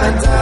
time.